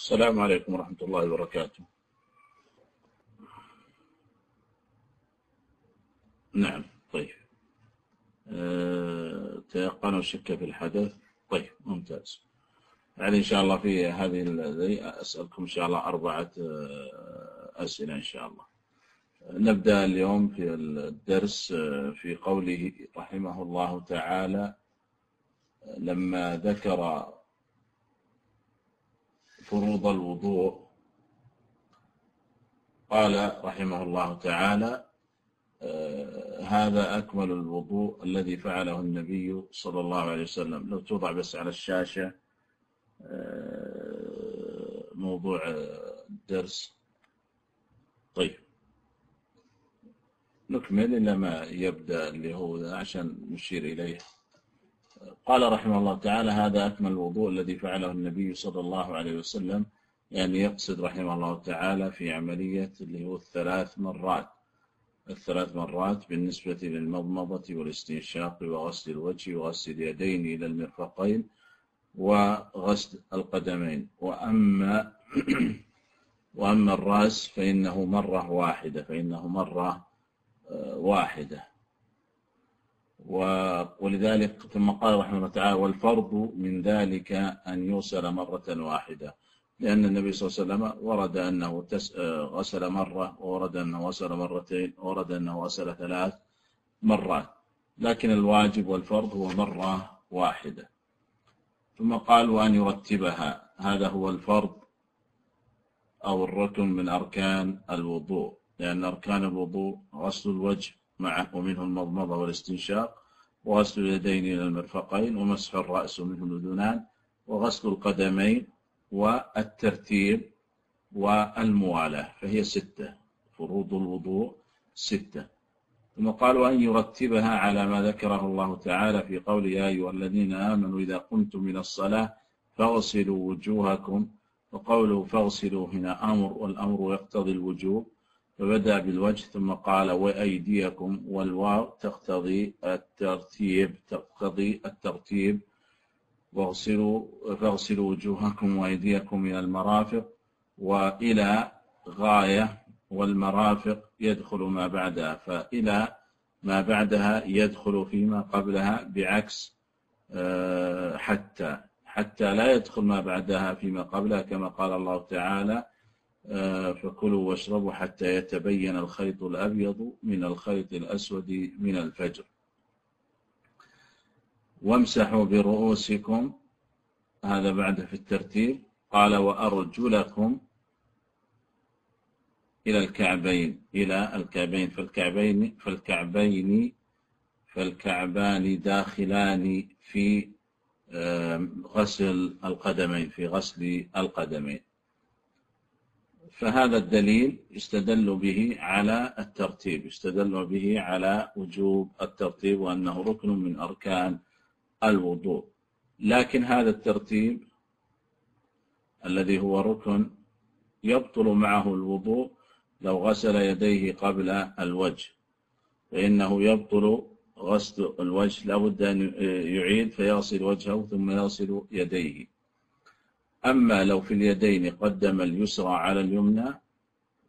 السلام عليكم ورحمة الله وبركاته. نعم طيب. أه... تيقنوا الشك في الحدث؟ طيب ممتاز. يعني إن شاء الله في هذه أسألكم إن شاء الله أربعة آه، أسئلة إن شاء الله. نبدأ اليوم في الدرس آه، في قوله رحمه الله تعالى لما ذكر فروض الوضوء. قال رحمه الله تعالى آه، هذا أكمل الوضوء الذي فعله النبي صلى الله عليه وسلم. لو توضع بس على الشاشة آه، موضوع الدرس طيب. نكمل إلى ما يبدأ اللي هو عشان نشير إليه. قال رحمه الله تعالى هذا أكمل الوضوء الذي فعله النبي صلى الله عليه وسلم يعني يقصد رحمه الله تعالى في عملية اللي هو الثلاث مرات. الثلاث مرات بالنسبة للمضمضة والاستنشاق وغسل الوجه وغسل اليدين إلى المرفقين وغسل القدمين. وأما وأما الرأس فإنه مرة واحدة فإنه مرة آه، واحدة. ولذلك ثم قال رحمه الله تعالى والفرض من ذلك أن يوصل مرة واحدة لأن النبي صلى الله عليه وسلم ورد أنه غسل مرة وورد أنه غسل مرتين وورد أنه غسل ثلاث مرات لكن الواجب والفرض هو مرة واحدة. ثم قال وأن يرتبها هذا هو الفرض أو الركن من أركان الوضوء لأن أركان الوضوء غسل الوجه معه ومنه المضمضة والاستنشاق وغسل اليدين إلى المرفقين ومسح الرأس ومنه الأذنان وغسل القدمين والترتيب والموالاة فهي ستة فروض الوضوء ستة. ثم قال وأن يرتبها على ما ذكره الله تعالى في قول يا أيها الذين آمنوا إذا قمتم من الصلاة فاغسلوا وجوهكم وقوله فاغسلوا هنا أمر والأمر يقتضي الوجوب. فبدأ بالوجه ثم قال وأيديكم والواو تقتضي الترتيب تقتضي الترتيب. واغسلوا فاغسلوا وجوهكم وأيديكم إلى المرافق وإلى غاية والمرافق يدخل ما بعدها فإلى ما بعدها يدخل فيما قبلها بعكس آه، حتى حتى لا يدخل ما بعدها فيما قبلها كما قال الله تعالى فكلوا واشربوا حتى يتبين الخيط الأبيض من الخيط الأسود من الفجر. وامسحوا برؤوسكم هذا بعد في الترتيب قال وأرجلكم إلى الكعبين إلى الكعبين فالكعبين فالكعبين فالكعبان داخلان في غسل القدمين في غسل القدمين. فهذا الدليل يستدل به على الترتيب يستدل به على وجوب الترتيب وأنه ركن من أركان الوضوء. لكن هذا الترتيب الذي هو ركن يبطل معه الوضوء لو غسل يديه قبل الوجه فإنه يبطل غسل الوجه لابد أن يعيد فيغسل وجهه ثم يغسل يديه. أما لو في اليدين قدم اليسرى على اليمنى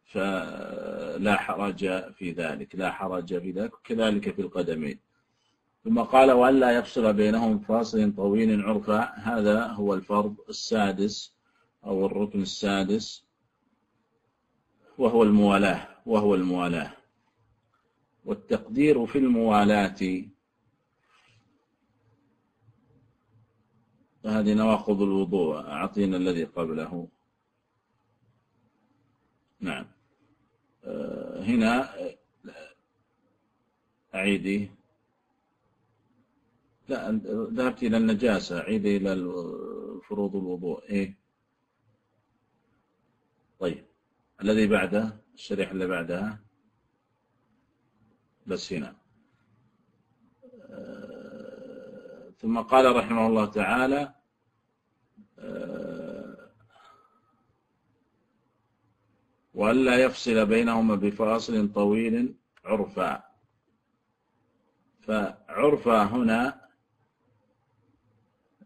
فلا حرج في ذلك لا حرج في ذلك كذلك في القدمين. ثم قال وأن لا يفصل بينهم فاصل طويل عرفا هذا هو الفرض السادس أو الركن السادس وهو الموالاة وهو الموالاة. والتقدير في الموالاة هذه نواقض الوضوء أعطينا الذي قبله. نعم. آه، هنا أعيدي. لا ذهبت إلى النجاسة عيدي إلى فروض الوضوء. إيه؟ طيب. الذي بعده؟ الشريحة اللي بعدها؟ بس هنا آه، ثم قال رحمه الله تعالى آه، وألا يفصل بينهما بفاصل طويل عرفا. فعرفا هنا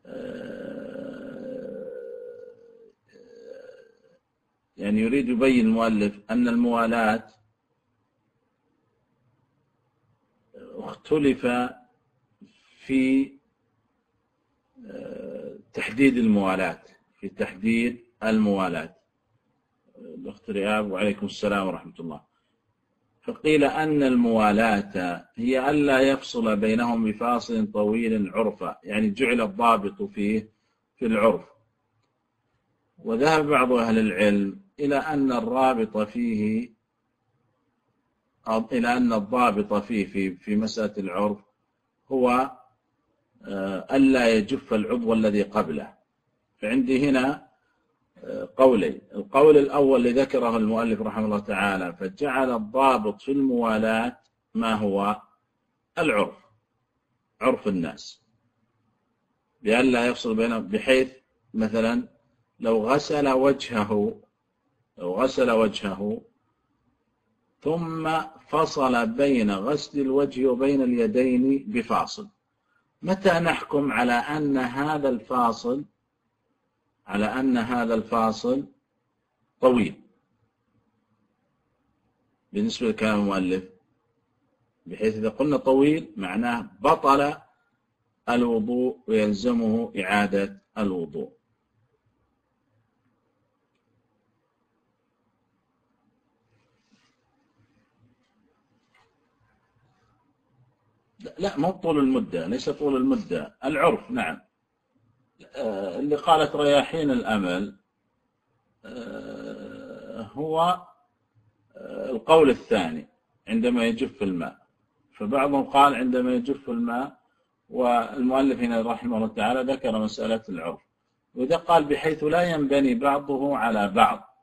آه، يعني يريد يبين المؤلف أن الموالاة اختلف في تحديد الموالاة في تحديد الموالاة الأخت رياب وعليكم السلام ورحمة الله. فقيل أن الموالاة هي ألا يفصل بينهم بفاصل طويل عرفا يعني جعل الضابط فيه في العرف. وذهب بعض أهل العلم إلى أن الرابط فيه إلى أن الضابط فيه في في مسألة العرف هو ألا يجف العضو الذي قبله. فعندي هنا آه، قولين القول الأول اللي ذكره المؤلف رحمه الله تعالى فجعل الضابط في الموالاة ما هو؟ العرف. عرف الناس. بألا يفصل بينهم بحيث مثلا لو غسل وجهه لو غسل وجهه ثم فصل بين غسل الوجه وبين اليدين بفاصل. متى نحكم على أن هذا الفاصل على أن هذا الفاصل طويل؟ بالنسبة لكلام المؤلف بحيث إذا قلنا طويل معناه بطل الوضوء ويلزمه إعادة الوضوء. لا مو طول المدة ليس طول المدة العرف نعم. آه، اللي قالت رياحين الأمل آه، هو آه، القول الثاني عندما يجف الماء. فبعضهم قال عندما يجف الماء والمؤلف هنا رحمه الله تعالى ذكر مسألة العرف. وإذا قال بحيث لا ينبني بعضه على بعض.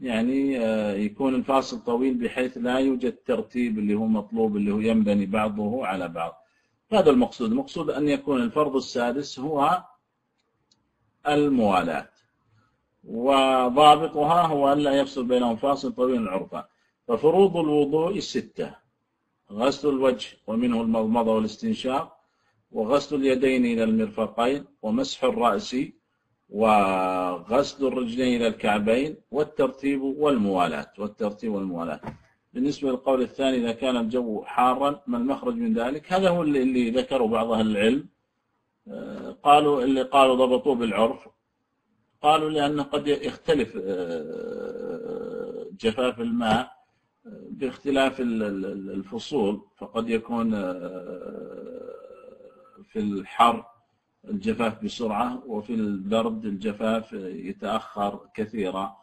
يعني آه، يكون الفاصل طويل بحيث لا يوجد ترتيب اللي هو مطلوب اللي هو ينبني بعضه على بعض. هذا المقصود. المقصود أن يكون الفرض السادس هو الموالاة وضابطها هو أن لا يفصل بينهم فاصل طويل عرفا ففروض الوضوء الستة غسل الوجه ومنه المضمضة والاستنشاق وغسل اليدين إلى المرفقين ومسح الرأس وغسل الرجلين إلى الكعبين والترتيب والموالاة والترتيب والموالاة. بالنسبة للقول الثاني إذا كان الجو حارا ما المخرج من ذلك؟ هذا هو اللي, ذكره بعض أهل العلم. آه، قالوا اللي قالوا ضبطوه بالعرف. قالوا لأنه قد يختلف آه، جفاف الماء آه، باختلاف الفصول فقد يكون في الحر الجفاف بسرعة وفي البرد الجفاف يتأخر كثيرا.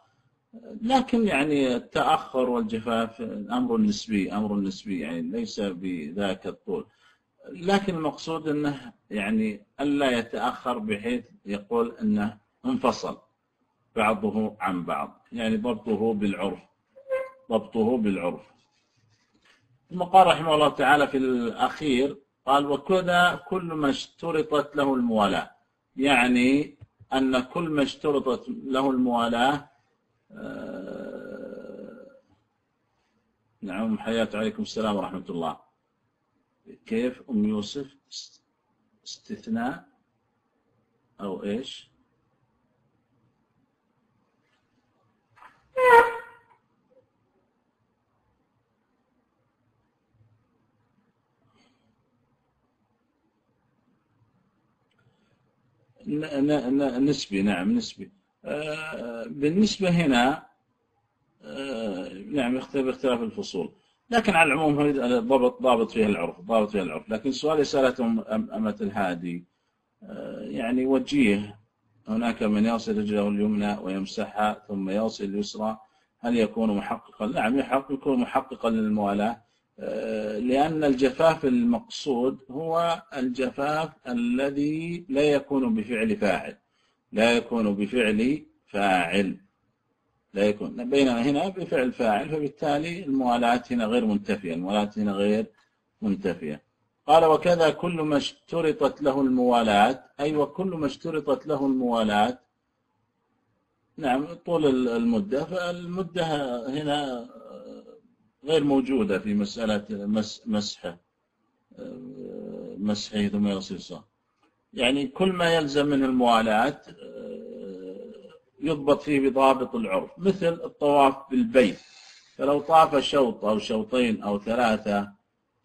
لكن يعني التأخر والجفاف أمر نسبي أمر نسبي يعني ليس بذاك الطول. لكن المقصود أنه يعني ألا يتأخر بحيث يقول أنه انفصل بعضه عن بعض يعني ضبطه بالعرف ضبطه بالعرف. ثم قال رحمه الله تعالى في الأخير قال وكذا كل ما اشترطت له الموالاة. يعني أن كل ما اشترطت له الموالاة آه، نعم حياة عليكم. السلام ورحمة الله. كيف؟ أم يوسف استثناء أو إيش؟ نسبي نعم نسبي. آه، بالنسبة هنا آه، نعم يختلف اختلاف الفصول. لكن على العموم ضابط ضابط فيها العرف ضابط فيها العرف. لكن السؤال سألتهم أمة الهادي آه، يعني وجيه. هناك من يصل رجله اليمنى ويمسحها ثم يصل اليسرى. هل يكون محققا؟ نعم يحقق يكون محققا للموالاة. لأن الجفاف المقصود هو الجفاف الذي لا يكون بفعل فاعل. لا يكون بفعل فاعل. لا يكون. بينما هنا بفعل فاعل فبالتالي الموالاة هنا غير منتفية. الموالاة هنا غير منتفية. قال وكذا كل ما اشترطت له الموالاة. أي وكل ما اشترطت له الموالاة. نعم طول المدة. فالمدة هنا غير موجودة في مسألة مسحه مسحه ثم يغسل يعني كل ما يلزم من الموالاة يضبط فيه بضابط العرف مثل الطواف بالبيت. فلو طاف شوط أو شوطين أو ثلاثة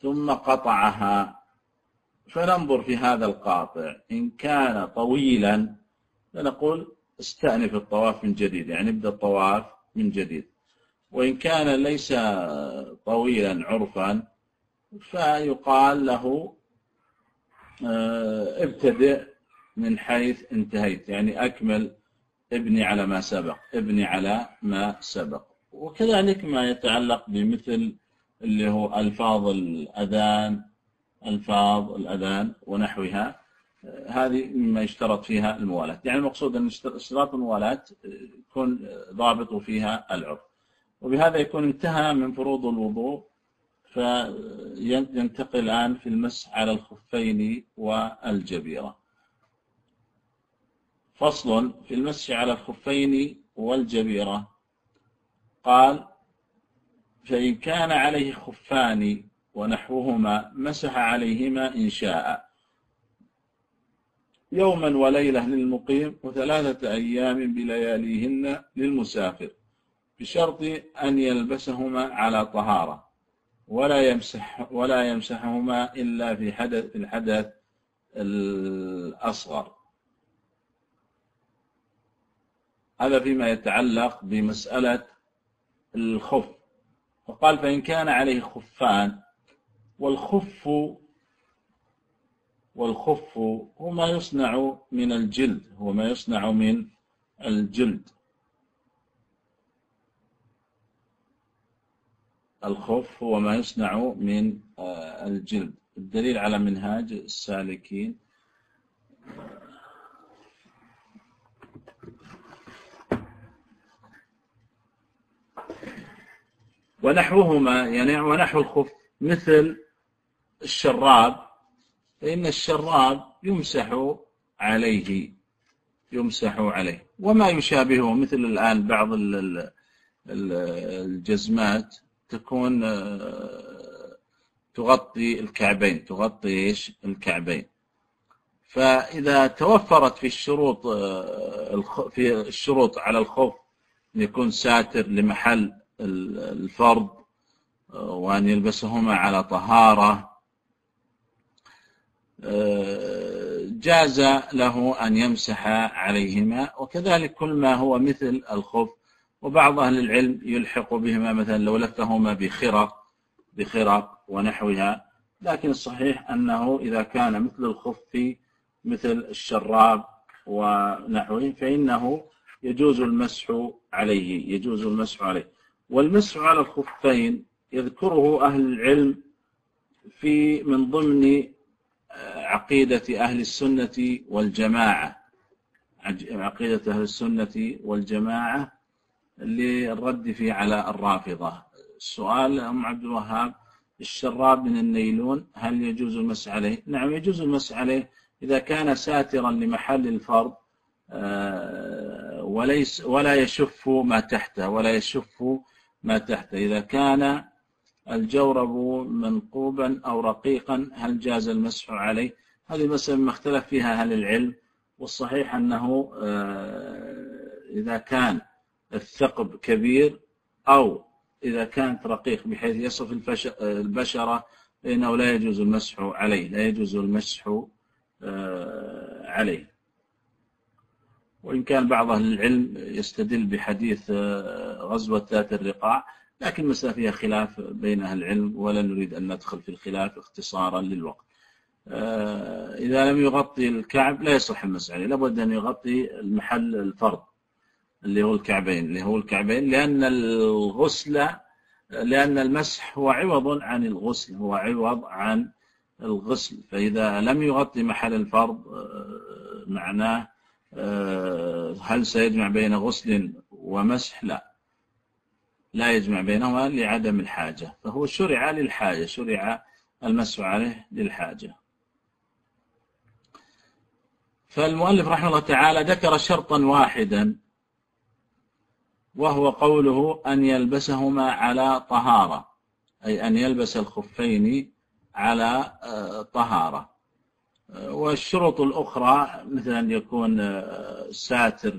ثم قطعها فننظر في هذا القاطع. إن كان طويلا فنقول استأنف الطواف من جديد. يعني ابدأ الطواف من جديد. وإن كان ليس طويلا عرفا فيقال له آه، ابتدئ من حيث انتهيت يعني أكمل ابني على ما سبق ابني على ما سبق. وكذلك ما يتعلق بمثل اللي هو ألفاظ الأذان ألفاظ الأذان ونحوها هذه مما يشترط فيها الموالاة يعني المقصود أن اشتراط الموالاة يكون ضابط فيها العرف. وبهذا يكون انتهى من فروض الوضوء فينتقل الآن في المسح على الخفين والجبيرة. فصل في المسح على الخفين والجبيرة. قال فإن كان عليه خفان ونحوهما مسح عليهما إن شاء. يوما وليلة للمقيم وثلاثة أيام بلياليهن للمسافر. بشرط أن يلبسهما على طهارة ولا يمسح ولا يمسحهما إلا في حدث في الحدث الأصغر. هذا فيما يتعلق بمسألة الخف. فقال فإن كان عليه خفان والخف والخف هو ما يصنع من الجلد هو ما يصنع من الجلد. الخف هو ما يصنع من آه، الجلد. الدليل على منهاج السالكين. ونحوهما يعني ونحو الخف مثل الشراب فإن الشراب يمسح عليه يمسح عليه. وما يشابهه مثل الآن بعض الجزمات. تكون آه، تغطي الكعبين تغطي إيش؟ الكعبين. فإذا توفرت في الشروط آه، في الشروط على الخف يكون ساتر لمحل الفرض آه، وأن يلبسهما على طهارة آه، جاز له أن يمسح عليهما. وكذلك كل ما هو مثل الخف وبعض أهل العلم يلحق بهما مثلا لو لفهما بخرق بخرق ونحوها لكن الصحيح أنه إذا كان مثل الخف مثل الشراب ونحوه فإنه يجوز المسح عليه يجوز المسح عليه. والمسح على الخفين يذكره أهل العلم في من ضمن آه، عقيدة أهل السنة والجماعة عقيدة أهل السنة والجماعة للرد فيه على الرافضة. السؤال أم عبد الوهاب الشراب من النيلون هل يجوز المسح عليه؟ نعم يجوز المسح عليه إذا كان ساترا لمحل الفرض آه، وليس ولا يشف ما تحته ولا يشف ما تحته. إذا كان الجورب منقوبا أو رقيقا هل جاز المسح عليه؟ هذه مسألة ما اختلف فيها أهل العلم والصحيح أنه آه، إذا كان الثقب كبير أو إذا كانت رقيق بحيث يصف البشرة فإنه لا يجوز المسح عليه لا يجوز المسح آه، عليه. وإن كان بعض أهل العلم يستدل بحديث آه، غزوة ذات الرقاع لكن المسألة فيها خلاف بين أهل العلم ولا نريد أن ندخل في الخلاف اختصارا للوقت. آه، إذا لم يغطي الكعب لا يصح المسح عليه لابد أن يغطي المحل الفرض. اللي هو الكعبين اللي هو الكعبين لأن الغسل لأن المسح هو عوض عن الغسل هو عوض عن الغسل. فإذا لم يغطي محل الفرض آه، معناه آه، هل سيجمع بين غسل ومسح؟ لا. لا يجمع بينهما لعدم الحاجة. فهو شرع للحاجة شرع المسح عليه للحاجة. فالمؤلف رحمه الله تعالى ذكر شرطا واحدا. وهو قوله أن يلبسهما على طهارة أي أن يلبس الخفين على آه، طهارة. والشروط الأخرى مثل أن يكون ساتر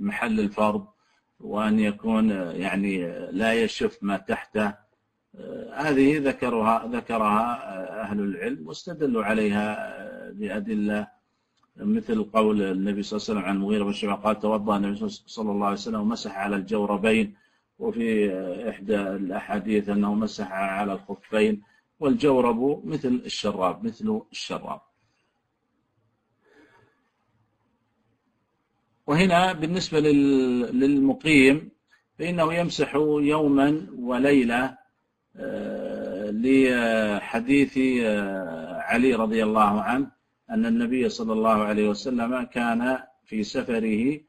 محل الفرض وأن يكون يعني لا يشف ما تحته. هذه ذكرها ذكرها أهل العلم واستدلوا عليها بأدلة مثل قول النبي صلى الله عليه وسلم عن المغيرة بن شعبة قال توضأ النبي صلى الله عليه وسلم ومسح على الجوربين. وفي إحدى الأحاديث أنه مسح على الخفين. والجورب مثل الشراب مثل الشراب. وهنا بالنسبة للمقيم فإنه يمسح يوما وليلة آه، لحديث آه، علي رضي الله عنه. أن النبي صلى الله عليه وسلم كان في سفره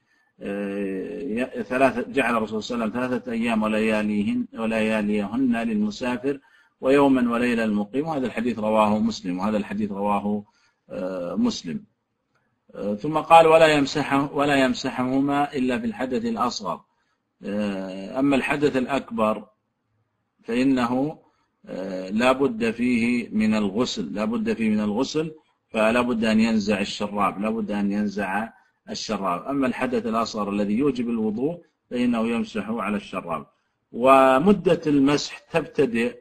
آه، ثلاثة جعل الرسول صلى الله عليه وسلم ثلاثة أيام ولياليهن ولياليهن للمسافر ويوما وليلة المقيم وهذا الحديث رواه مسلم وهذا الحديث رواه مسلم. ثم قال ولا يمسحه ولا يمسحهما إلا في الحدث الأصغر. أما الحدث الأكبر فإنه لا بد فيه من الغسل لا بد فيه من الغسل فلا بد أن ينزع الشراب لا بد أن ينزع الشراب. أما الحدث الأصغر الذي يوجب الوضوء فإنه يمسح على الشراب. ومدة المسح تبتدئ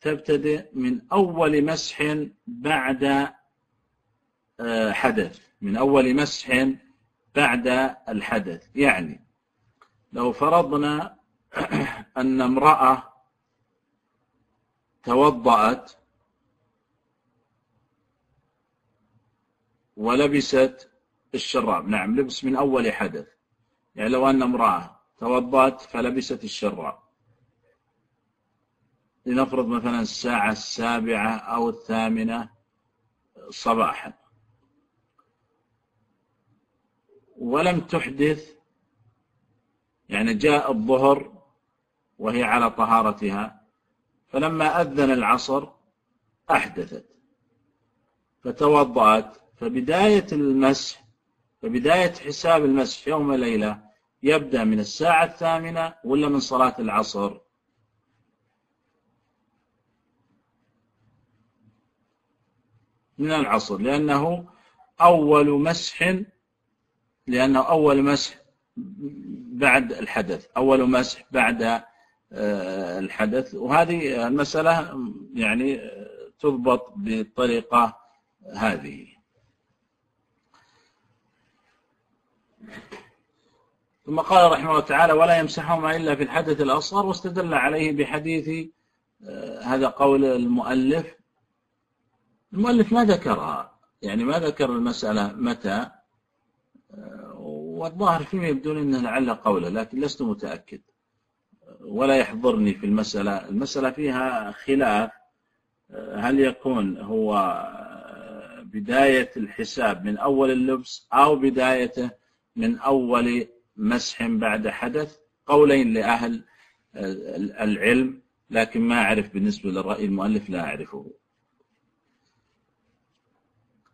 تبتدئ من أول مسح بعد آه، حدث من أول مسح بعد الحدث. يعني لو فرضنا أن امرأة توضأت ولبست الشراب. نعم لبس من أول حدث. يعني لو أن امرأة توضأت فلبست الشراب. لنفرض مثلا الساعة السابعة أو الثامنة صباحا. ولم تحدث يعني جاء الظهر وهي على طهارتها فلما أذن العصر أحدثت فتوضأت فبداية المسح فبداية حساب المسح يوم ليلة يبدأ من الساعة الثامنة ولا من صلاة العصر؟ من العصر لأنه أول مسح لأنه أول مسح بعد الحدث أول مسح بعد آه، الحدث. وهذه المسألة يعني تضبط بالطريقة هذه. ثم قال رحمه الله تعالى ولا يمسحهما إلا في الحدث الأصغر. واستدل عليه بحديث آه، هذا قول المؤلف. المؤلف ما ذكرها يعني ما ذكر المسألة متى آه، والظاهر فيما يبدون أنه لعل قوله لكن لست متأكد. ولا يحضرني في المسألة. المسألة فيها خلاف آه، هل يكون هو بداية الحساب من أول اللبس أو بدايته من أول مسح بعد حدث قولين لأهل العلم لكن ما أعرف بالنسبة للرأي المؤلف لا أعرفه.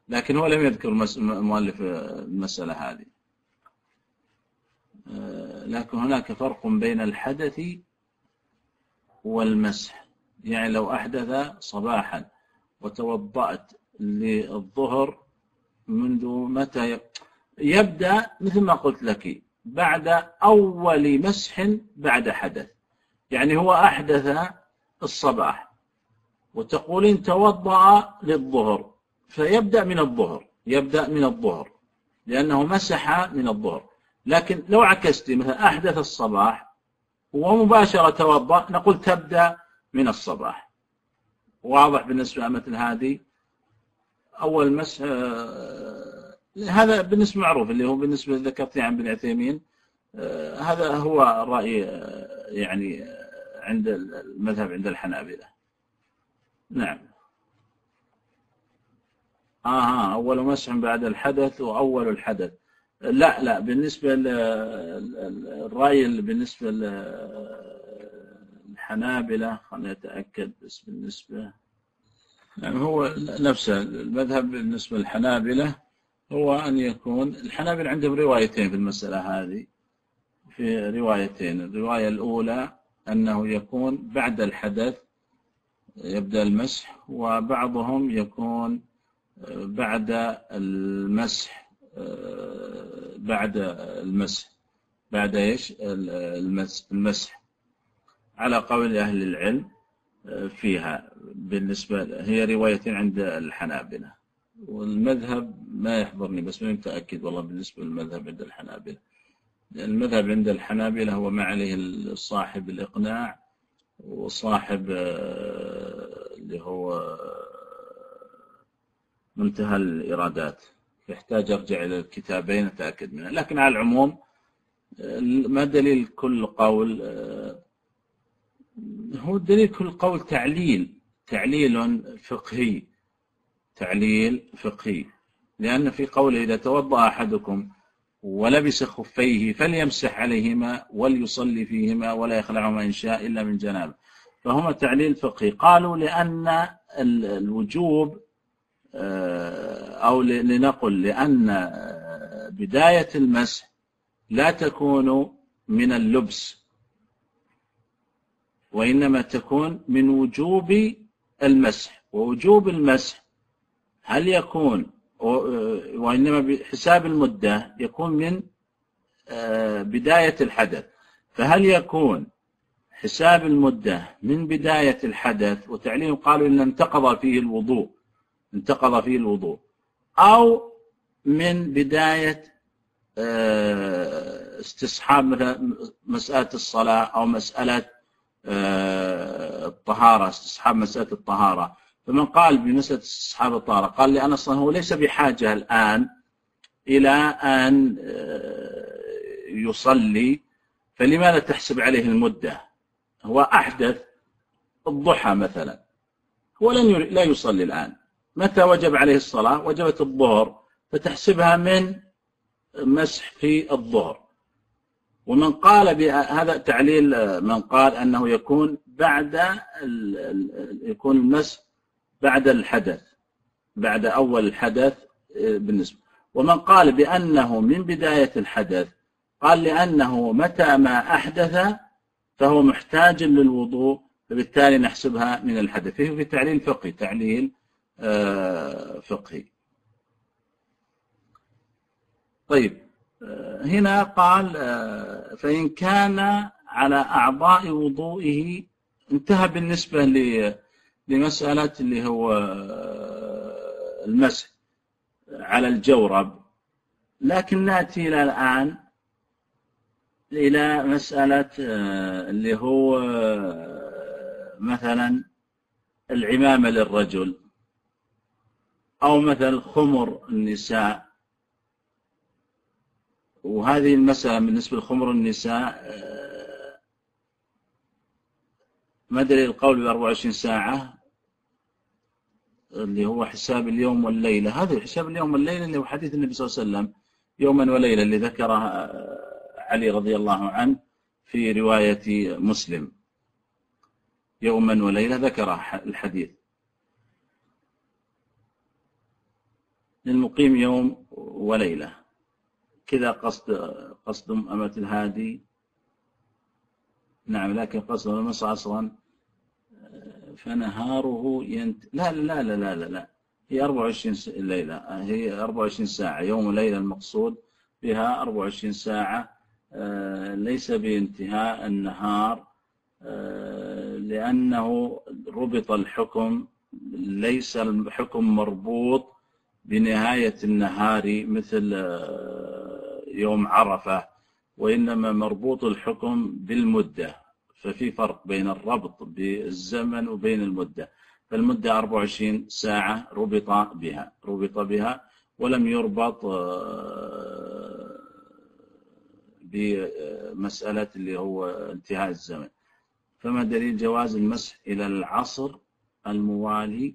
لكن هو لم يذكر المؤلف المسألة هذه. لكن هناك فرق بين الحدث والمسح. يعني لو أحدث صباحا وتوضأت للظهر منذ متى يبدأ مثل ما قلت لك بعد أول مسح بعد حدث. يعني هو أحدث الصباح. وتقولين توضأ للظهر. فيبدأ من الظهر. يبدأ من الظهر. لأنه مسح من الظهر. لكن لو عكست مثلا أحدث الصباح ومباشرة توضأ نقول تبدأ من الصباح. واضح بالنسبة مثل هذه. أول مسح هذا بالنسبة معروف اللي هو بالنسبة ذكرت عن ابن عثيمين آه، هذا هو الرأي آه، يعني آه، عند المذهب عند الحنابلة. نعم. آه أول مسح بعد الحدث وأول الحدث. لا لا بالنسبة للرأي بالنسبة للحنابلة خلينا نتأكد بس بالنسبة يعني هو نفسه المذهب بالنسبة للحنابلة. هو أن يكون الحنابل عندهم روايتين في المسألة هذه. في روايتين الرواية الأولى أنه يكون بعد الحدث يبدأ المسح وبعضهم يكون بعد المسح بعد المسح. بعد إيش؟ المسح. على قول أهل العلم فيها بالنسبة هي روايه عند الحنابلة. والمذهب ما يحضرني بس ما متأكد والله بالنسبة للمذهب عند الحنابلة. المذهب عند الحنابلة هو ما عليه صاحب الإقناع وصاحب آه، اللي هو منتهى الإرادات. يحتاج أرجع إلى الكتابين أتأكد منها لكن على العموم ما دليل كل قول آه، هو دليل كل قول تعليل تعليل فقهي. تعليل فقهي. لأن في قوله إذا توضأ أحدكم ولبس خفيه فليمسح عليهما وليصلي فيهما ولا يخلعهما إن شاء إلا من جنابه. فهما تعليل فقهي. قالوا لأن الوجوب آه، أو لنقل لأن آه، بداية المسح لا تكون من اللبس وإنما تكون من وجوب المسح. ووجوب المسح هل يكون وإنما بحساب المدة يكون من آه، بداية الحدث. فهل يكون حساب المدة من بداية الحدث وتعليم قالوا إن انتقض فيه الوضوء انتقض فيه الوضوء أو من بداية آه، استصحاب مثلا مسألة الصلاة أو مسألة آه، الطهارة استصحاب مسألة الطهارة. فمن قال بمسألة استصحاب الطهارة قال لأن أصلا هو ليس بحاجة الآن إلى أن آه، يصلي فلماذا تحسب عليه المدة؟ هو أحدث الضحى مثلا هو لن لا يصلي الآن. متى وجب عليه الصلاة؟ وجبت الظهر فتحسبها من مسح في الظهر. ومن قال بهذا تعليل من قال أنه يكون بعد يكون المسح بعد الحدث بعد أول الحدث آه، بالنسبة. ومن قال بأنه من بداية الحدث قال لأنه متى ما أحدث فهو محتاج للوضوء فبالتالي نحسبها من الحدث. فيه في تعليل فقهي تعليل آه، فقهي. طيب آه، هنا قال فإن كان على أعضاء وضوئه انتهى بالنسبة لمسألة اللي هو المسح على الجورب. لكن نأتي إلى الآن إلى مسألة آه، اللي هو آه، مثلا العمامة للرجل أو مثلا خمر النساء. وهذه المسألة بالنسبة لخمر النساء آه، ما دليل القول ب 24 ساعة. اللي هو حساب اليوم والليلة. هذا حساب اليوم والليلة اللي هو حديث النبي صلى الله عليه وسلم. يوما وليلة اللي ذكره علي رضي الله عنه في رواية مسلم. يوما وليلة ذكر الحديث. للمقيم يوم وليلة. كذا قصد قصد أمة الهادي. نعم لكن قصد المصر أصلا. فنهاره ينت... لا لا لا لا لا لا هي 24 ليلة هي 24 ساعة. يوم وليلة المقصود بها 24 ساعة. آه، ليس بانتهاء النهار. آه، لأنه ربط الحكم ليس الحكم مربوط بنهاية النهار مثل آه، يوم عرفة وإنما مربوط الحكم بالمدة. ففي فرق بين الربط بالزمن وبين المدة. فالمدة 24 ساعة ربط بها ربط بها ولم يربط بمسألة اللي هو انتهاء الزمن. فما دليل جواز المسح إلى العصر الموالي؟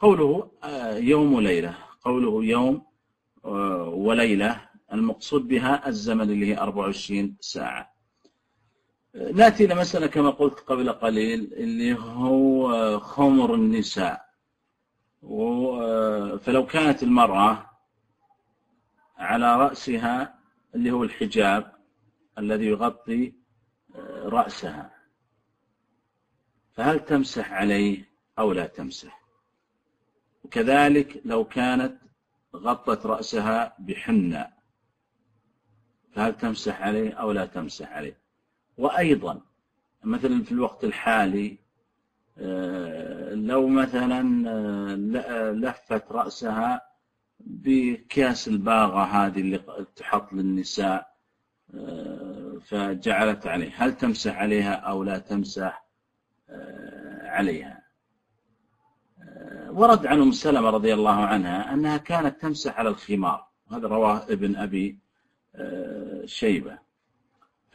قوله آه، يوم وليلة. قوله يوم آه، وليلة. المقصود بها الزمن اللي هي 24 ساعة. نأتي إلى مسألة كما قلت قبل قليل اللي هو خمر النساء. آه، فلو كانت المرأة على رأسها اللي هو الحجاب الذي يغطي آه، رأسها فهل تمسح عليه أو لا تمسح؟ وكذلك لو كانت غطت رأسها بحنة فهل تمسح عليه أو لا تمسح عليه؟ وأيضا مثلا في الوقت الحالي آه، لو مثلا آه، لفت رأسها بكاس الباغة هذه اللي تحط للنساء آه، فجعلت عليه. هل تمسح عليها أو لا تمسح؟ عليها. ورد عن أم سلمة رضي الله عنها أنها كانت تمسح على الخمار. هذا رواه ابن أبي شيبة.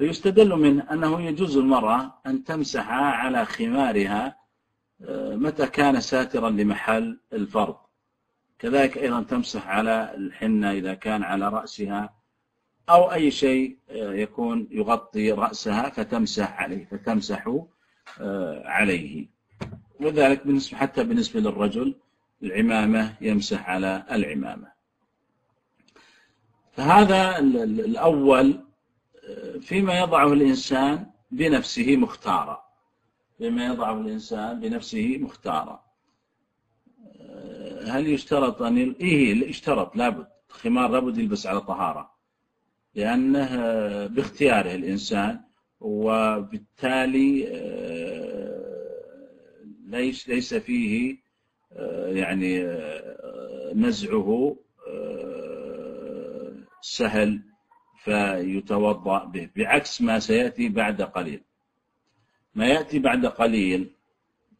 فيستدل منه أنه يجوز المرأة أن تمسح على خمارها آه، متى كان ساترا لمحل الفرض. كذلك أيضا تمسح على الحنة إذا كان على رأسها أو أي شيء آه، يكون يغطي رأسها فتمسح عليه فتمسح آه، عليه. وذلك بالنسبة حتى بالنسبة للرجل العمامة يمسح على العمامة. فهذا الأول فيما يضعه الإنسان بنفسه مختارا. فيما يضعه الإنسان بنفسه مختارا. هل يشترط أن يل... إيه يشترط لابد. الخمار لابد يلبس على طهارة. لأنه باختياره الإنسان وبالتالي آه، ليس ليس فيه آه، يعني آه، نزعه سهل فيتوضأ به بعكس ما سيأتي بعد قليل. ما يأتي بعد قليل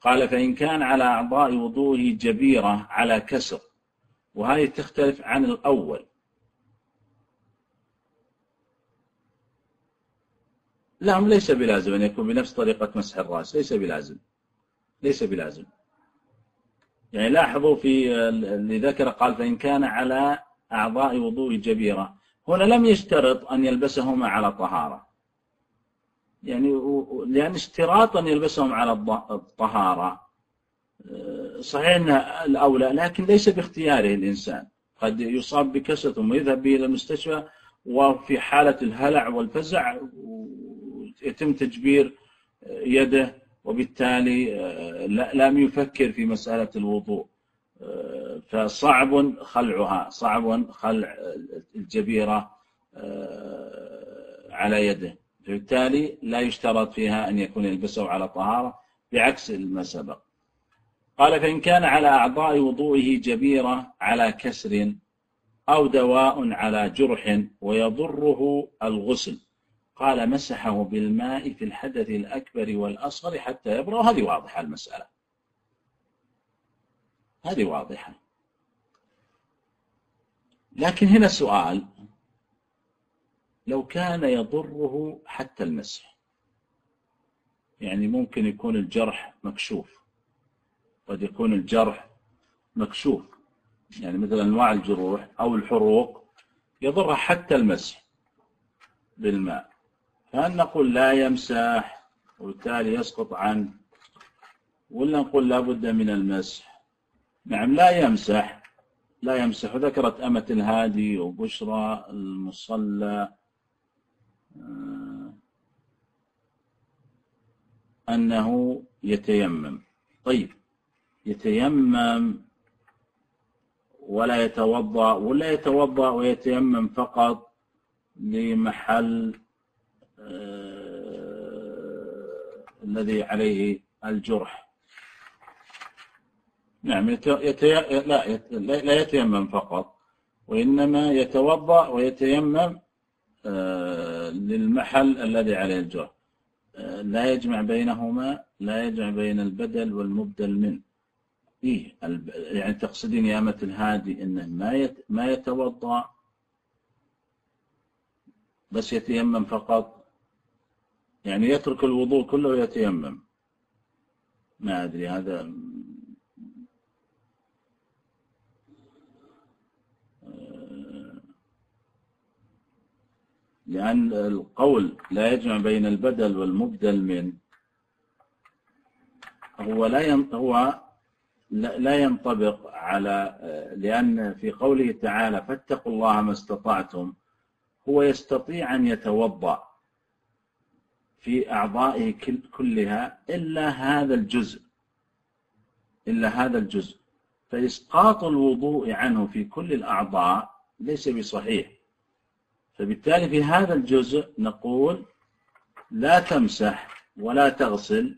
قال فإن كان على أعضاء وضوءه جبيرة على كسر وهذه تختلف عن الأول. لا ليس بلازم أن يكون بنفس طريقة مسح الرأس ليس بلازم. ليس بلازم. يعني لاحظوا في اللي ذكر قال فإن كان على أعضاء وضوء جبيرة. هنا لم يشترط أن يلبسهما على طهارة يعني لأن اشتراط أن يلبسهم على الطهارة آه، صحيح أنه الأولى لكن ليس باختياره الإنسان. قد يصاب بكسر ثم يذهب به إلى المستشفى وفي حالة الهلع والفزع يتم تجبير يده وبالتالي آه، لم يفكر في مسألة الوضوء. فصعب خلعها صعب خلع الجبيرة آه، على يده. فبالتالي لا يشترط فيها أن يكون يلبسه على طهارة بعكس ما سبق. قال فإن كان على أعضاء وضوئه جبيرة على كسر أو دواء على جرح ويضره الغسل. قال مسحه بالماء في الحدث الأكبر والأصغر حتى يبرأ. هذه واضحة المسألة. هذه واضحة. لكن هنا سؤال لو كان يضره حتى المسح يعني ممكن يكون الجرح مكشوف قد يكون الجرح مكشوف يعني مثل أنواع الجروح أو الحروق يضرها حتى المسح بالماء. فهل نقول لا يمسح وبالتالي يسقط عنه ولا نقول لا بد من المسح؟ نعم لا يمسح. لا يمسح. ذكرت أمة الهادي وبشرى المصلى. آه، أنه يتيمم. طيب يتيمم ولا يتوضأ ولا يتوضأ ويتيمم فقط لمحل آه الذي عليه الجرح. نعم يتي... لا يت... لا يتيمم فقط وإنما يتوضأ ويتيمم آه، للمحل الذي عليه الجرح آه، لا يجمع بينهما لا يجمع بين البدل والمبدل منه إيه يعني تقصدين يا أمة الهادي إنه ما يت... ما يتوضأ بس يتيمم فقط؟ يعني يترك الوضوء كله ويتيمم. ما أدري هذا لأن القول لا يجمع بين البدل والمبدل من هو لا هو لا ينطبق على لأن في قوله تعالى فاتقوا الله ما استطعتم هو يستطيع أن يتوضأ في أعضائه كلها إلا هذا الجزء إلا هذا الجزء. فإسقاط الوضوء عنه في كل الأعضاء ليس بصحيح. فبالتالي في هذا الجزء نقول لا تمسح ولا تغسل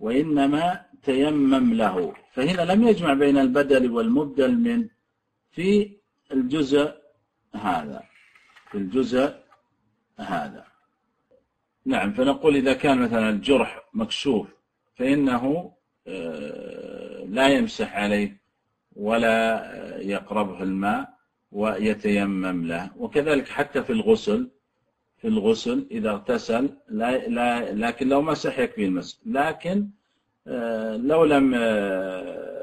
وإنما تيمم له. فهنا لم يجمع بين البدل والمبدل من في الجزء هذا في الجزء هذا. نعم فنقول إذا كان مثلا الجرح مكشوف فإنه آه، لا يمسح عليه ولا يقربه الماء. ويتيمم له. وكذلك حتى في الغسل في الغسل إذا اغتسل لا لا لكن لو مسح يكفي المسح. لكن آه، لو لم آه،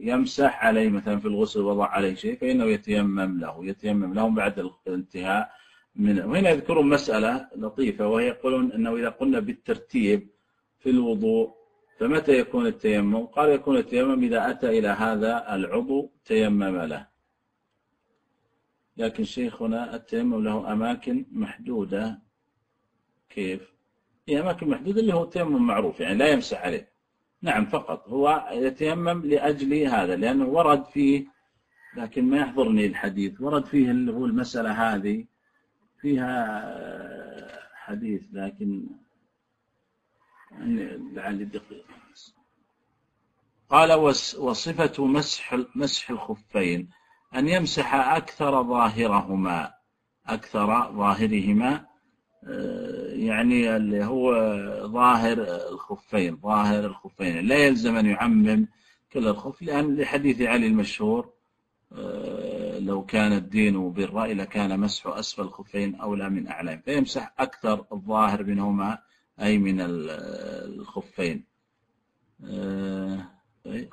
يمسح عليه مثلا في الغسل وضع عليه شيء فإنه يتيمم له يتيمم له بعد الانتهاء من وهنا يذكرون مسألة لطيفة وهي يقولون أنه إذا قلنا بالترتيب في الوضوء فمتى يكون التيمم؟ قال يكون التيمم إذا أتى إلى هذا العضو تيمم له. لكن شيخنا التيمم له أماكن محدودة. كيف؟ هي أماكن محدودة اللي هو تيمم معروف يعني لا يمسح عليه. نعم فقط. هو يتيمم لأجل هذا لأنه ورد فيه لكن ما يحضرني الحديث. ورد فيه اللي هو المسألة هذه. فيها حديث لكن لعل دقيقة قال وصفة مسح مسح الخفين. أن يمسح أكثر ظاهرهما أكثر ظاهرهما آه، يعني اللي هو ظاهر الخفين ظاهر الخفين. لا يلزم أن يعمم كل الخف لأن لحديث علي المشهور آه، لو كان الدين بالرأي لكان مسح أسفل الخفين أولى من أعلام. فيمسح أكثر الظاهر منهما أي من الخفين. آه،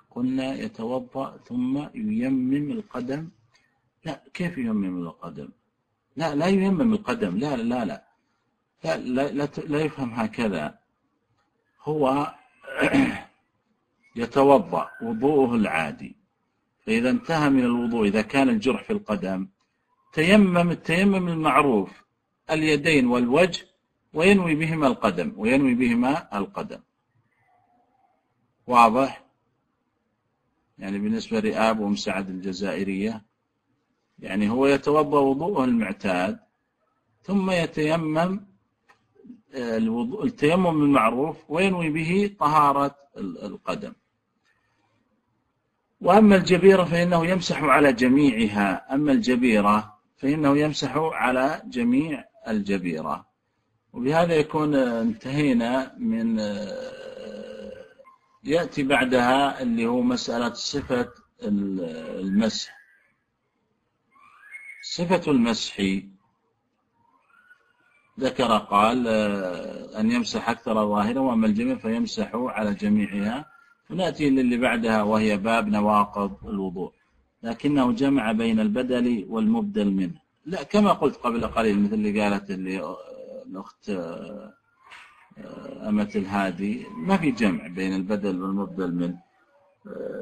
قلنا يتوضأ ثم ييمم القدم. لا كيف ييمم القدم؟ لا لا ييمم القدم. لا لا لا. لا لا, لا, لا يفهم هكذا. هو يتوضأ وضوءه العادي. فإذا انتهى من الوضوء إذا كان الجرح في القدم تيمم التيمم المعروف اليدين والوجه وينوي بهما القدم وينوي بهما القدم. واضح؟ يعني بالنسبة لآب وأم سعد الجزائرية يعني هو يتوضأ وضوءه المعتاد ثم يتيمم آه، الوضوء التيمم المعروف وينوي به طهارة القدم. وأما الجبيرة فإنه يمسح على جميعها أما الجبيرة فإنه يمسح على جميع الجبيرة. وبهذا يكون انتهينا من يأتي بعدها اللي هو مسألة صفة المسح. صفة المسح ذكر قال أن يمسح أكثر ظاهرا وأما الجميع فيمسح على جميعها. ونأتي للي بعدها وهي باب نواقض الوضوء. لكنه جمع بين البدل والمبدل منه. لا كما قلت قبل قليل مثل اللي قالت اللي الأخت آه، أمة الهادي ما في جمع بين البدل والمبدل منه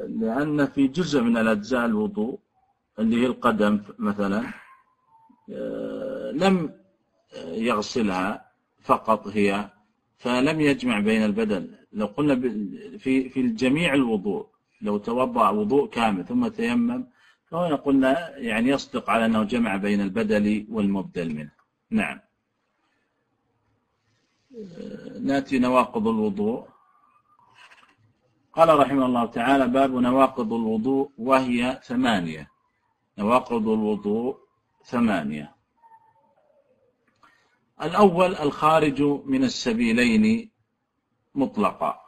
لأن في جزء من الأجزاء الوضوء اللي هي القدم مثلا لم يغسلها فقط هي فلم يجمع بين البدل. لو قلنا في في الجميع الوضوء لو توضأ وضوء كامل ثم تيمم فهنا قلنا يعني يصدق على أنه جمع بين البدل والمبدل منه. نعم. نأتي نواقض الوضوء. قال رحمه الله تعالى باب نواقض الوضوء وهي ثمانية. نواقض الوضوء ثمانية. الأول الخارج من السبيلين مطلقا.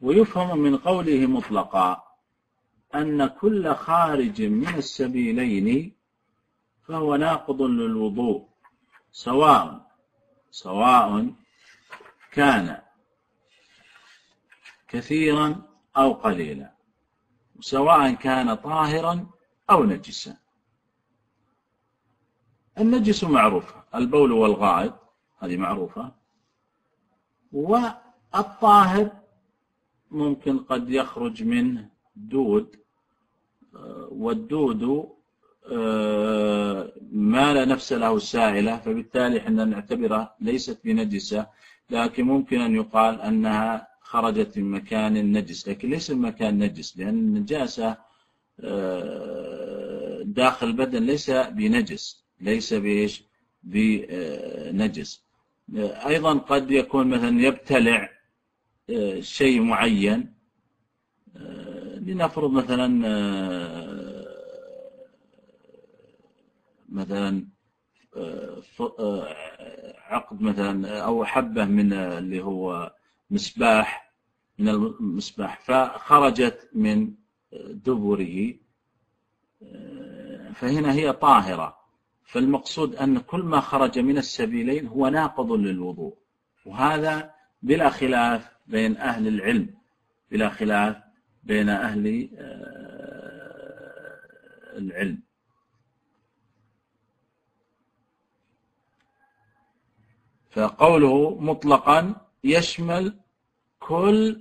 ويفهم من قوله مطلقا أن كل خارج من السبيلين فهو ناقض للوضوء سواء سواء كان كثيرا أو قليلا سواء كان طاهرا أو نجسا. النجس معروف البول والغائط هذه معروفة. والطاهر ممكن قد يخرج منه دود والدود ما لا نفس له سائلة فبالتالي إحنا نعتبرها ليست بنجسة لكن ممكن أن يقال أنها خرجت من مكان نجس لكن ليس من مكان نجس لأن النجاسة آه، داخل البدن ليس بنجس ليس بإيش؟ بنجس. أيضا قد يكون مثلا يبتلع آه، شيء معين آه، لنفرض مثلا مثلا عقد مثلا أو حبة من اللي هو مسباح من المسباح فخرجت من دبره فهنا هي طاهرة. فالمقصود أن كل ما خرج من السبيلين هو ناقض للوضوء. وهذا بلا خلاف بين أهل العلم بلا خلاف بين أهل آه، العلم. فقوله مطلقا يشمل كل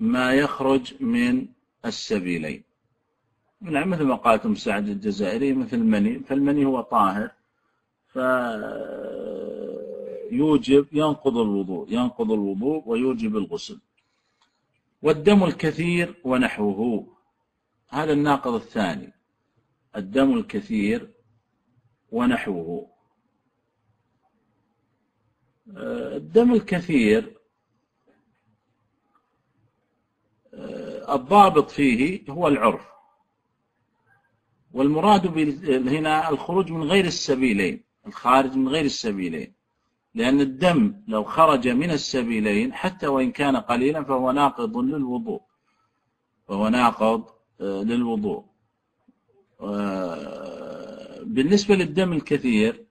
ما يخرج من السبيلين. نعم مثل ما قالت ام سعد الجزائري مثل المني فالمني هو طاهر فيوجب ينقض الوضوء ينقض الوضوء ويوجب الغسل. والدم الكثير ونحوه هذا الناقض الثاني الدم الكثير ونحوه. الدم الكثير الضابط فيه هو العرف. والمراد هنا الخروج من غير السبيلين الخارج من غير السبيلين. لأن الدم لو خرج من السبيلين حتى وإن كان قليلا فهو ناقض للوضوء. فهو ناقض آه، للوضوء. آه، بالنسبة للدم الكثير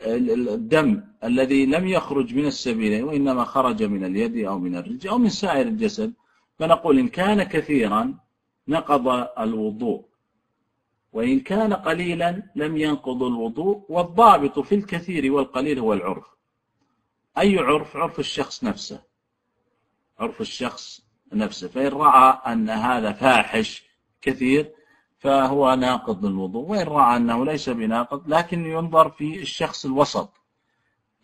الدم الذي لم يخرج من السبيلين وإنما خرج من اليد أو من الرجل أو من سائر الجسد فنقول إن كان كثيرا نقض الوضوء وإن كان قليلا لم ينقض الوضوء والضابط في الكثير والقليل هو العرف. أي عرف؟ عرف الشخص نفسه. عرف الشخص نفسه. فإن رأى أن هذا فاحش كثير فهو ناقض للوضوء. وإن رأى أنه ليس بناقض لكن ينظر في الشخص الوسط.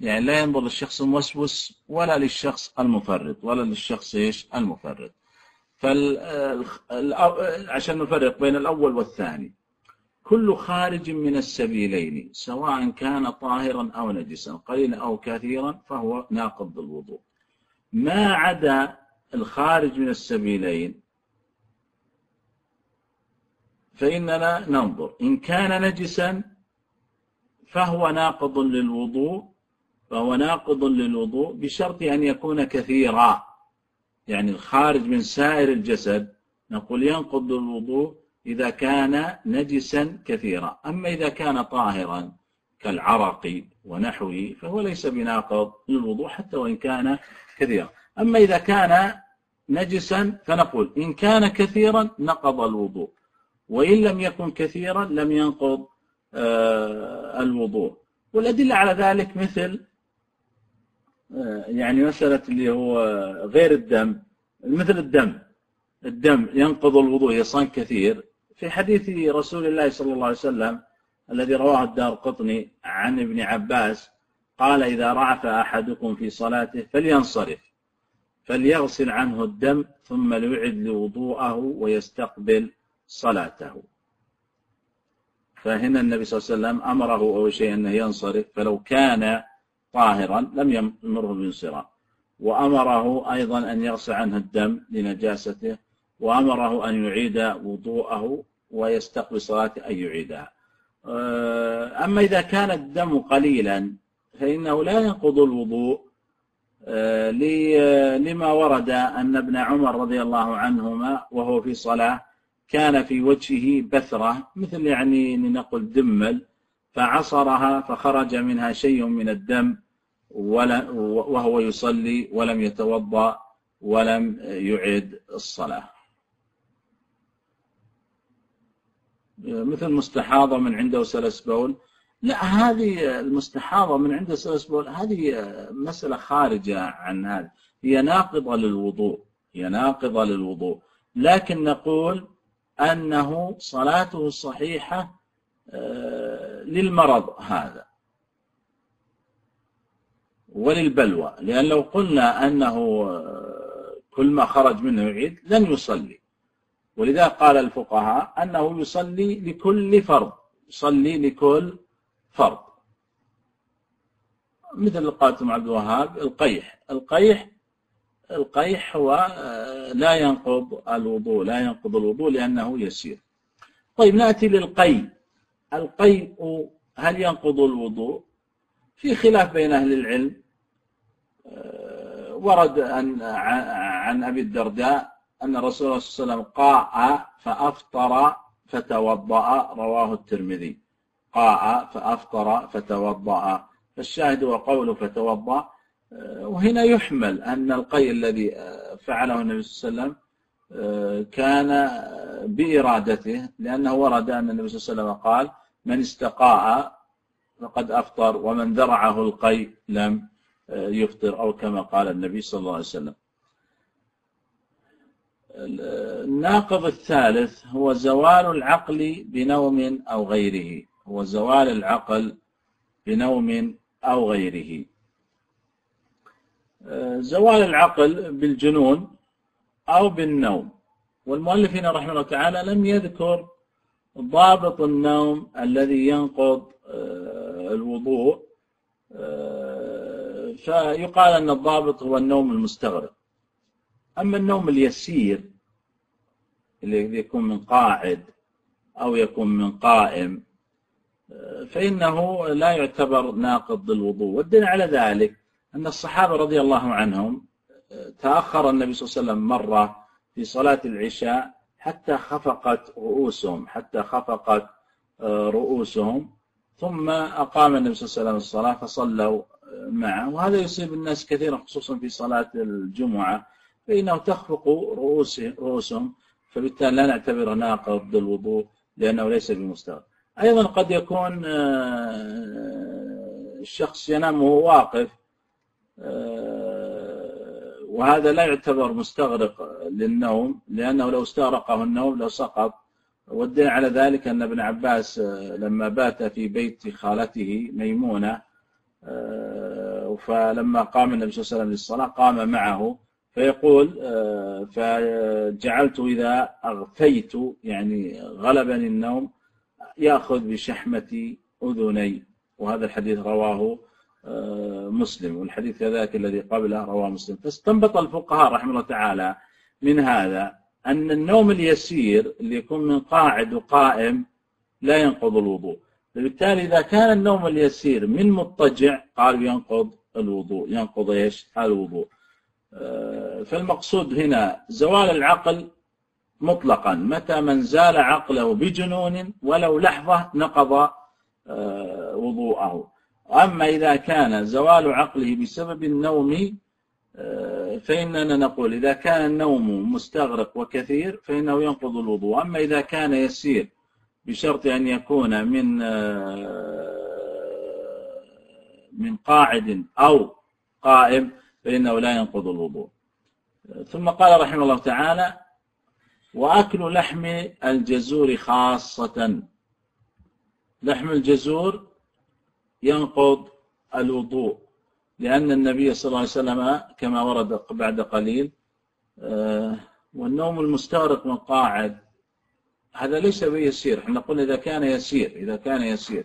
يعني لا ينظر للشخص الموسوس ولا للشخص المفرط ولا للشخص إيش؟ المفرط. فال عشان نفرق بين الأول والثاني. كل خارج من السبيلين سواء كان طاهرا أو نجسا قليلا أو كثيرا فهو ناقض الوضوء ما عدا الخارج من السبيلين فإننا ننظر. إن كان نجسا فهو ناقض للوضوء فهو ناقض للوضوء بشرط أن يكون كثيرا. يعني الخارج من سائر الجسد نقول ينقض الوضوء إذا كان نجسا كثيرا. أما إذا كان طاهرا كالعرق ونحوه فهو ليس بناقض للوضوء حتى وإن كان كثيرا. أما إذا كان نجسا فنقول إن كان كثيرا نقض الوضوء. وإن لم يكن كثيرا لم ينقض آه، الوضوء. والأدلة على ذلك مثل آه، يعني مسألة اللي هو غير الدم مثل الدم. الدم ينقض الوضوء يصان كثير. في حديث رسول الله صلى الله عليه وسلم الذي رواه الدار قطني عن ابن عباس قال إذا رعف أحدكم في صلاته فلينصرف فليغسل عنه الدم ثم ليعد لوضوءه ويستقبل صلاته. فهنا النبي صلى الله عليه وسلم أمره أول شيء أنه ينصرف فلو كان طاهرا لم يمره بالانصراف وأمره أيضا أن يغسل عنه الدم لنجاسته وأمره أن يعيد وضوءه ويستقبل صلاته أن يعيدها. آه، أما إذا كان الدم قليلا فإنه لا ينقض الوضوء. آه، لما ورد أن ابن عمر رضي الله عنهما وهو في صلاة كان في وجهه بثرة مثل يعني لنقل دمل فعصرها فخرج منها شيء من الدم وهو يصلي ولم يتوضأ ولم يعد الصلاة. مثل مستحاضة من عنده سلس بول. لا هذه المستحاضة من عنده سلس بول هذه مسألة خارجة عن هذا. هي ناقضة للوضوء هي ناقضة للوضوء. لكن نقول أنه صلاته الصحيحة آه، للمرض هذا. وللبلوى. لأن لو قلنا أنه كل ما خرج منه يعيد لن يصلي. ولذا قال الفقهاء أنه يصلي لكل فرض. يصلي لكل فرض. مثل قالتم عبد الوهاب القيح. القيح القيح هو لا ينقض الوضوء لا ينقض الوضوء لأنه يسير. طيب نأتي للقي القيء هل ينقض الوضوء؟ في خلاف بين أهل العلم. ورد أن عن أبي الدرداء أن الرسول صلى الله عليه وسلم قاء فأفطر فتوضأ رواه الترمذي. قاء فأفطر فتوضأ. فالشاهد هو قوله فتوضأ. وهنا يحمل أن القي الذي فعله النبي صلى الله عليه وسلم كان بإرادته لأنه ورد أن النبي صلى الله عليه وسلم قال من استقاء فقد أفطر ومن ذرعه القي لم يفطر. أو كما قال النبي صلى الله عليه وسلم. الناقض الثالث هو زوال العقل بنوم أو غيره. هو زوال العقل بنوم أو غيره. زوال العقل بالجنون أو بالنوم. والمؤلف هنا رحمه الله تعالى لم يذكر ضابط النوم الذي ينقض الوضوء. فيقال أن الضابط هو النوم المستغرق. أما النوم اليسير اللي يكون من قاعد أو يكون من قائم فإنه لا يعتبر ناقض للوضوء. والدليل على ذلك أن الصحابة رضي الله عنهم تأخر النبي صلى الله عليه وسلم مرة في صلاة العشاء حتى خفقت رؤوسهم حتى خفقت رؤوسهم. ثم أقام النبي صلى الله عليه وسلم الصلاة فصلوا معه. وهذا يصيب الناس كثيرا خصوصا في صلاة الجمعة فإنه تخفق رؤوس رؤوسهم. فبالتالي لا نعتبره ناقض الوضوء لأنه ليس بمستغرق أيضا قد يكون آه، الشخص ينام وهو واقف آه، وهذا لا يعتبر مستغرق للنوم لأنه لو استغرقه النوم لسقط والدليل على ذلك أن ابن عباس آه، لما بات في بيت خالته ميمونة فلما قام النبي صلى الله عليه وسلم للصلاة قام معه فيقول آه، فجعلت إذا أغفيت يعني غلبني النوم يأخذ بشحمة أذني. وهذا الحديث رواه آه، مسلم والحديث كذلك الذي قبله رواه مسلم. فاستنبط الفقهاء رحمه الله تعالى من هذا أن النوم اليسير اللي يكون من قاعد وقائم لا ينقض الوضوء. فبالتالي إذا كان النوم اليسير من مضطجع قال ينقض الوضوء. ينقض إيش؟ الوضوء. آه، فالمقصود هنا زوال العقل مطلقا. متى من زال عقله بجنون ولو لحظة نقض آه، وضوءه. أما إذا كان زوال عقله بسبب النوم آه، فإننا نقول إذا كان النوم مستغرق وكثير فإنه ينقض الوضوء. أما إذا كان يسير بشرط أن يكون من من قاعد أو قائم فإنه لا ينقض الوضوء. ثم قال رحمه الله تعالى وأكل لحم الجزور خاصة. لحم الجزور ينقض الوضوء لأن النبي صلى الله عليه وسلم كما ورد بعد قليل آه، والنوم المستغرق من قاعد هذا ليس بيسير. إحنا قلنا إذا كان يسير إذا كان يسير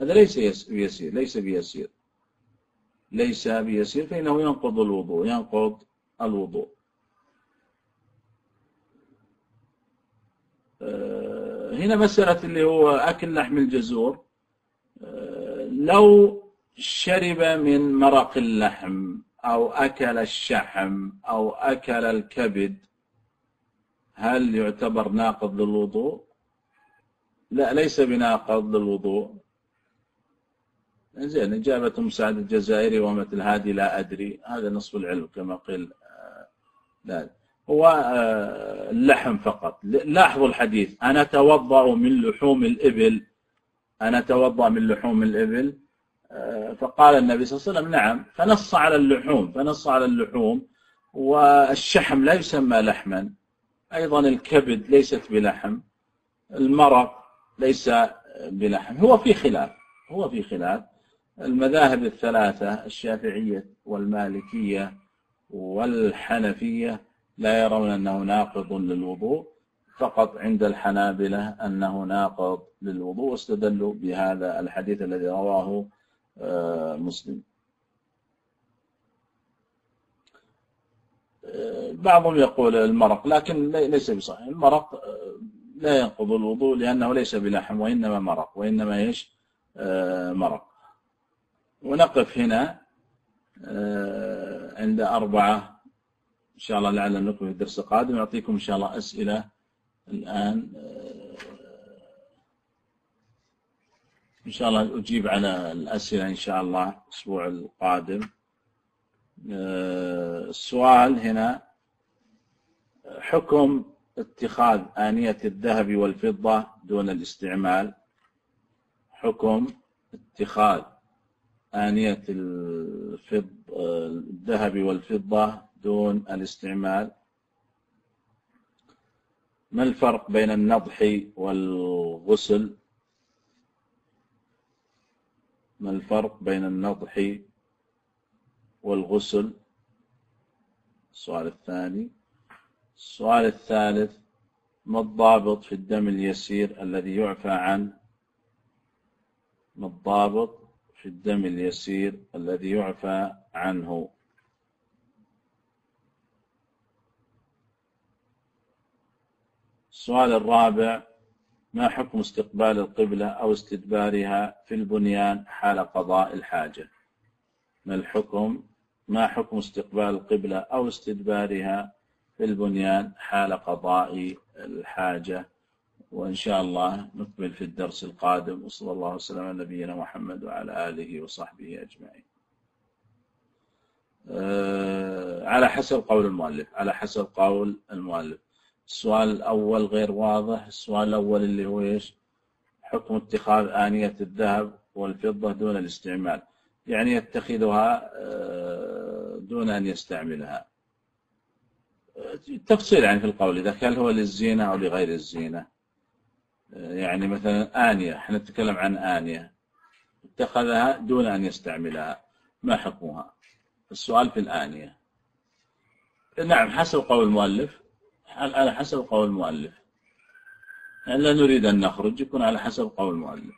هذا ليس بيسير ليس بيسير. ليس بيسير فإنه ينقض الوضوء ينقض الوضوء. آه، هنا مسألة اللي هو أكل لحم الجزور. آه، لو شرب من مرق اللحم أو أكل الشحم أو أكل الكبد هل يعتبر ناقض للوضوء؟ لا ليس بناقض للوضوء. زين إجابة مساعد الجزائري ومثل هذه لا أدري. هذا نصف العلم كما قيل آه، لا. هو آه، اللحم فقط. لاحظوا الحديث. أنا أتوضأ من لحوم الإبل أنا أتوضأ من لحوم الإبل؟ آه، فقال النبي صلى الله عليه وسلم نعم فنص على اللحوم فنص على اللحوم والشحم لا يسمى لحما أيضا الكبد ليست بلحم المرق ليس بلحم هو في خلاف هو في خلاف. المذاهب الثلاثة الشافعية والمالكية والحنفية لا يرون أنه ناقض للوضوء. فقط عند الحنابلة أنه ناقض للوضوء واستدلوا بهذا الحديث الذي رواه آه، مسلم. آه، بعضهم يقول المرق لكن ليس بصحيح. المرق آه، لا ينقض الوضوء لأنه ليس بلحم وإنما مرق وإنما إيش؟ مرق. ونقف هنا عند أربعة. إن شاء الله لعل نكمل الدرس القادم. يعطيكم إن شاء الله أسئلة الآن إن شاء الله أجيب على الأسئلة إن شاء الله الأسبوع القادم. السؤال هنا حكم اتخاذ آنية الذهب والفضة دون الاستعمال. حكم اتخاذ آنية الذهب والفضة دون الاستعمال. ما الفرق بين النضح والغسل؟ ما الفرق بين النضح والغسل؟ السؤال الثاني. السؤال الثالث ما الضابط في الدم اليسير الذي يعفى عنه ما الضابط في الدم اليسير الذي يعفى عنه؟ السؤال الرابع ما حكم استقبال القبلة أو استدبارها في البنيان حال قضاء الحاجة؟ ما الحكم؟ ما حكم استقبال القبلة أو استدبارها في البنيان حال قضاء الحاجة؟ وإن شاء الله نكمل في الدرس القادم وصلى الله وسلم على نبينا محمد وعلى آله وصحبه أجمعين. أه على حسب قول المؤلف على حسب قول المؤلف. السؤال الأول غير واضح. السؤال الأول اللي هو إيش؟ حكم اتخاذ آنية الذهب والفضة دون الاستعمال. يعني يتخذها آه، دون أن يستعملها. تفصيل يعني في القول إذا كان هو للزينة أو لغير الزينة. آه، يعني مثلا آنية إحنا نتكلم عن آنية. اتخذها دون أن يستعملها. ما حكمها؟ السؤال في الآنية. نعم حسب قول المؤلف. على حسب قول المؤلف. يعني لا نريد أن نخرج يكون على حسب قول المؤلف.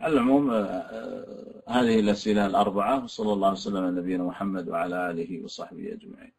على العموم آه، آه، هذه الأسئلة الأربعة وصلى الله وسلم على نبينا محمد وعلى آله وصحبه أجمعين.